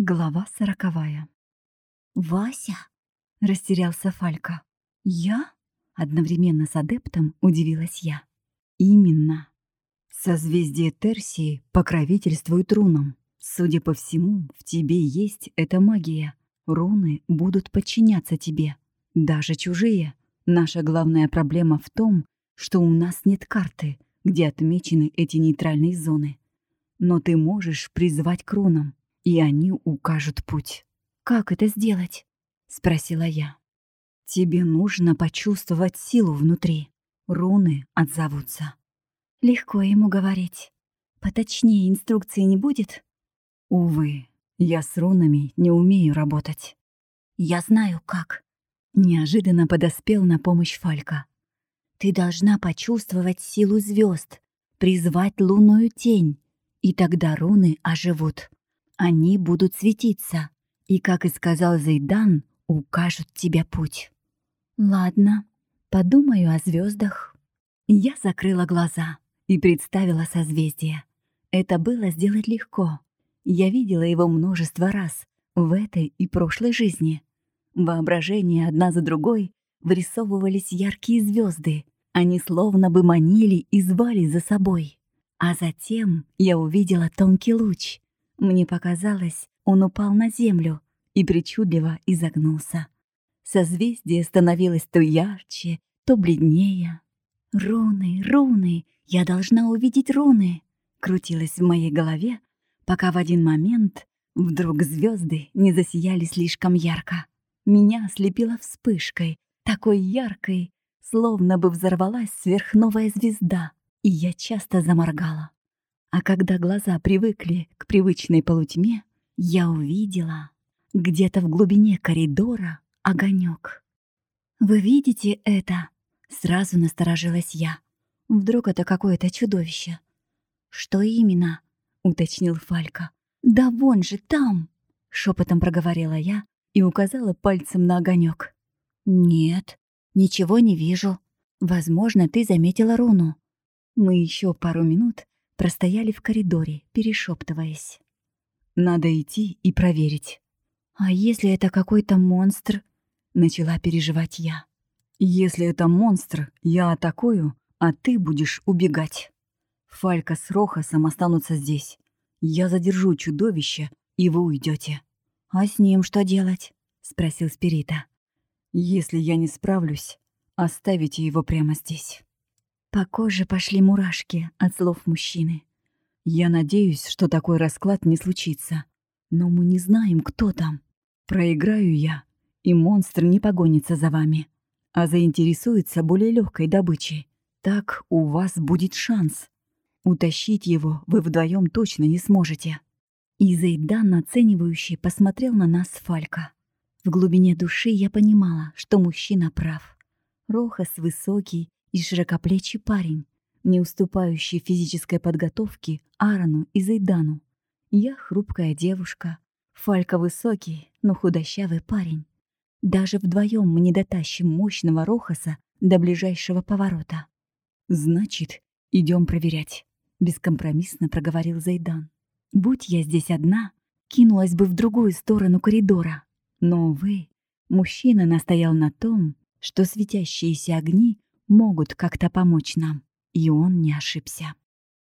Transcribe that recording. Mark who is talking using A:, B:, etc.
A: Глава сороковая. «Вася?» — растерялся Фалька. «Я?» — одновременно с адептом удивилась я. «Именно. Созвездие Терсии покровительствует рунам. Судя по всему, в тебе есть эта магия. Руны будут подчиняться тебе. Даже чужие. Наша главная проблема в том, что у нас нет карты, где отмечены эти нейтральные зоны. Но ты можешь призвать к рунам и они укажут путь. «Как это сделать?» — спросила я. «Тебе нужно почувствовать силу внутри. Руны отзовутся». Легко ему говорить. Поточнее инструкции не будет? Увы, я с рунами не умею работать. Я знаю как. Неожиданно подоспел на помощь Фалька. Ты должна почувствовать силу звезд, призвать лунную тень, и тогда руны оживут. Они будут светиться, и, как и сказал Зайдан, укажут тебе путь. Ладно, подумаю о звездах. Я закрыла глаза и представила созвездие. Это было сделать легко. Я видела его множество раз, в этой и прошлой жизни. Воображение одна за другой вырисовывались яркие звезды. Они словно бы манили и звали за собой. А затем я увидела тонкий луч, мне показалось, он упал на землю и причудливо изогнулся. Созвездие становилось то ярче, то бледнее. «Руны, руны! Я должна увидеть руны!» крутилось в моей голове, пока в один момент вдруг звезды не засияли слишком ярко. Меня ослепило вспышкой, такой яркой, словно бы взорвалась сверхновая звезда, и я часто заморгала. А когда глаза привыкли к привычной полутьме, я увидела где-то в глубине коридора огонек. «Вы видите это?» Сразу насторожилась я. Вдруг это какое-то чудовище. «Что именно?» — уточнил Фалька. «Да вон же, там!» — шепотом проговорила я и указала пальцем на огонек. «Нет, ничего не вижу. Возможно, ты заметила руну». Мы еще пару минут простояли в коридоре, перешептываясь. «Надо идти и проверить». «А если это какой-то монстр?» — начала переживать я. «Если это монстр, я атакую, а ты будешь убегать. Фалька с Рохасом останутся здесь. Я задержу чудовище, и вы уйдете. «А с ним что делать?» — спросил Спирита. «Если я не справлюсь, оставите его прямо здесь». По коже пошли мурашки от слов мужчины. «Я надеюсь, что такой расклад не случится. Но мы не знаем, кто там. Проиграю я, и монстр не погонится за вами, а заинтересуется более легкой добычей. Так у вас будет шанс. Утащить его вы вдвоем точно не сможете». И Зайдан, оценивающий, посмотрел на нас Фалька. В глубине души я понимала, что мужчина прав. Рохас высокий, и широкоплечий парень, не уступающий физической подготовке Аарону и Зайдану. Я хрупкая девушка, Фалька высокий, но худощавый парень. Даже вдвоем мы не дотащим мощного Рохаса до ближайшего поворота. «Значит, идем проверять», — бескомпромиссно проговорил Зайдан. «Будь я здесь одна, кинулась бы в другую сторону коридора. Но, вы, мужчина настоял на том, что светящиеся огни могут как-то помочь нам. И он не ошибся.